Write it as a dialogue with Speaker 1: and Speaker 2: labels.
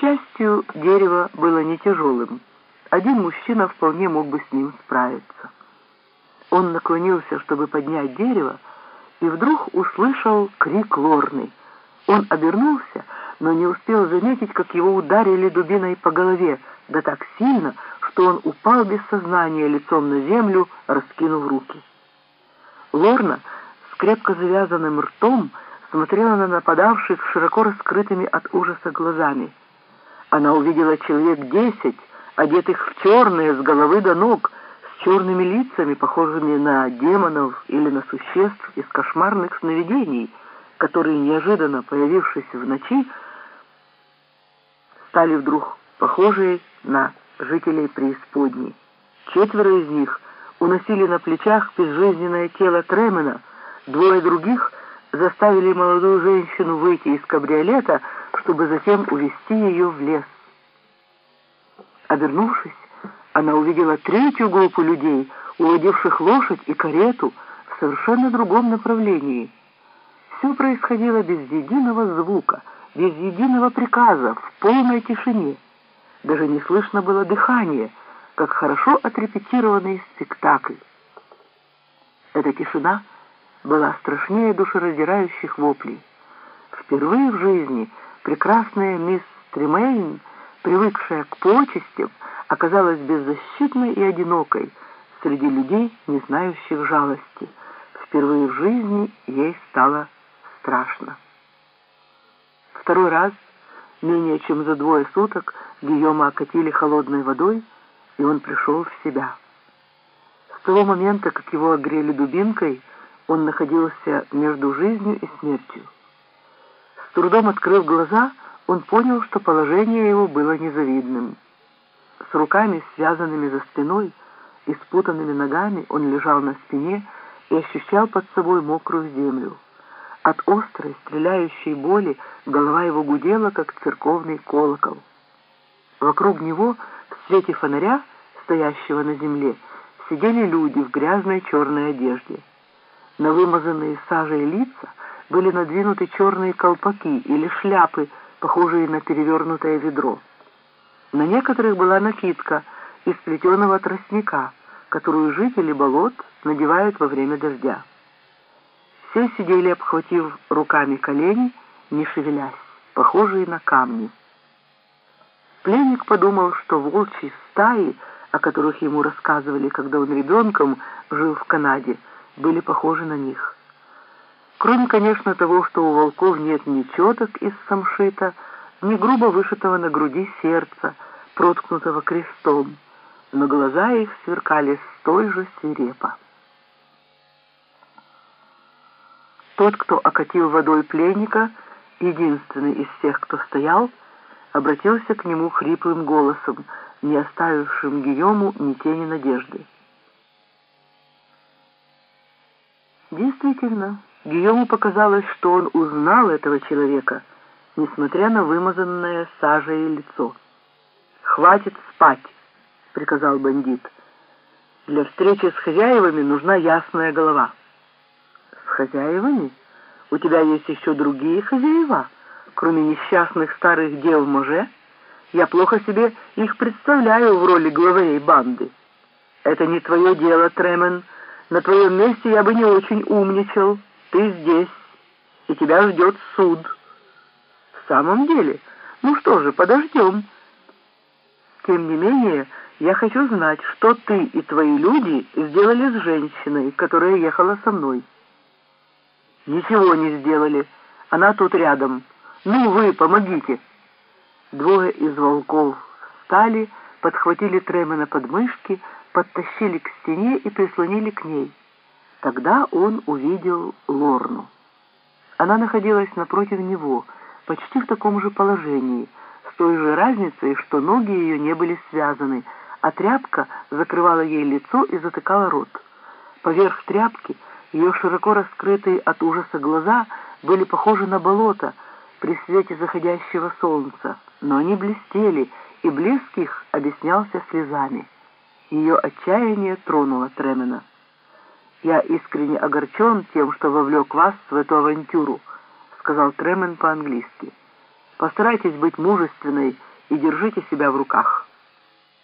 Speaker 1: счастью, дерево было не тяжелым. Один мужчина вполне мог бы с ним справиться. Он наклонился, чтобы поднять дерево, и вдруг услышал крик Лорны. Он обернулся, но не успел заметить, как его ударили дубиной по голове, да так сильно, что он упал без сознания лицом на землю, раскинув руки. Лорна с крепко завязанным ртом смотрела на нападавших широко раскрытыми от ужаса глазами. Она увидела человек десять, одетых в черные с головы до ног, с черными лицами, похожими на демонов или на существ из кошмарных сновидений, которые, неожиданно появившись в ночи, стали вдруг похожие на жителей преисподней. Четверо из них уносили на плечах безжизненное тело Тремена, двое других заставили молодую женщину выйти из кабриолета, чтобы затем увести ее в лес. Обернувшись, она увидела третью группу людей, уводивших лошадь и карету в совершенно другом направлении. Все происходило без единого звука, без единого приказа, в полной тишине. Даже не слышно было дыхания, как хорошо отрепетированный спектакль. Эта тишина была страшнее душераздирающих воплей. Впервые в жизни прекрасная мисс Тремейн, привыкшая к почестям, оказалась беззащитной и одинокой среди людей, не знающих жалости. Впервые в жизни ей стало страшно. Второй раз, менее чем за двое суток, Гийома окатили холодной водой, и он пришел в себя. С того момента, как его огрели дубинкой, он находился между жизнью и смертью. Трудом открыв глаза, он понял, что положение его было незавидным. С руками, связанными за спиной и спутанными ногами, он лежал на спине и ощущал под собой мокрую землю. От острой, стреляющей боли голова его гудела, как церковный колокол. Вокруг него, в свете фонаря, стоящего на земле, сидели люди в грязной черной одежде. На вымазанные сажей лица были надвинуты черные колпаки или шляпы, похожие на перевернутое ведро. На некоторых была накидка из плетеного тростника, которую жители болот надевают во время дождя. Все сидели, обхватив руками колени, не шевелясь, похожие на камни. Пленник подумал, что волчьи стаи, о которых ему рассказывали, когда он ребенком жил в Канаде, были похожи на них. Кроме, конечно, того, что у волков нет ни четок из самшита, ни грубо вышитого на груди сердца, проткнутого крестом, но глаза их сверкали столь же свирепо. Тот, кто окатил водой пленника, единственный из всех, кто стоял, обратился к нему хриплым голосом, не оставившим Гийому ни тени надежды. Действительно, Гийому показалось, что он узнал этого человека, несмотря на вымазанное сажей лицо. «Хватит спать!» — приказал бандит. «Для встречи с хозяевами нужна ясная голова». «С хозяевами? У тебя есть еще другие хозяева, кроме несчастных старых дел Може? Я плохо себе их представляю в роли главарей банды». «Это не твое дело, Тремен», на твоем месте я бы не очень умничал. Ты здесь, и тебя ждет суд. В самом деле? Ну что же, подождем. Тем не менее, я хочу знать, что ты и твои люди сделали с женщиной, которая ехала со мной. Ничего не сделали. Она тут рядом. Ну вы, помогите. Двое из волков встали, подхватили Тремена под мышки, подтащили к стене и прислонили к ней. Тогда он увидел Лорну. Она находилась напротив него, почти в таком же положении, с той же разницей, что ноги ее не были связаны, а тряпка закрывала ей лицо и затыкала рот. Поверх тряпки ее широко раскрытые от ужаса глаза были похожи на болото при свете заходящего солнца, но они блестели, и блеск их объяснялся слезами. Ее отчаяние тронуло Тремена. «Я искренне огорчен тем, что вовлек вас в эту авантюру», — сказал Тремен по-английски. «Постарайтесь быть мужественной и держите себя в руках».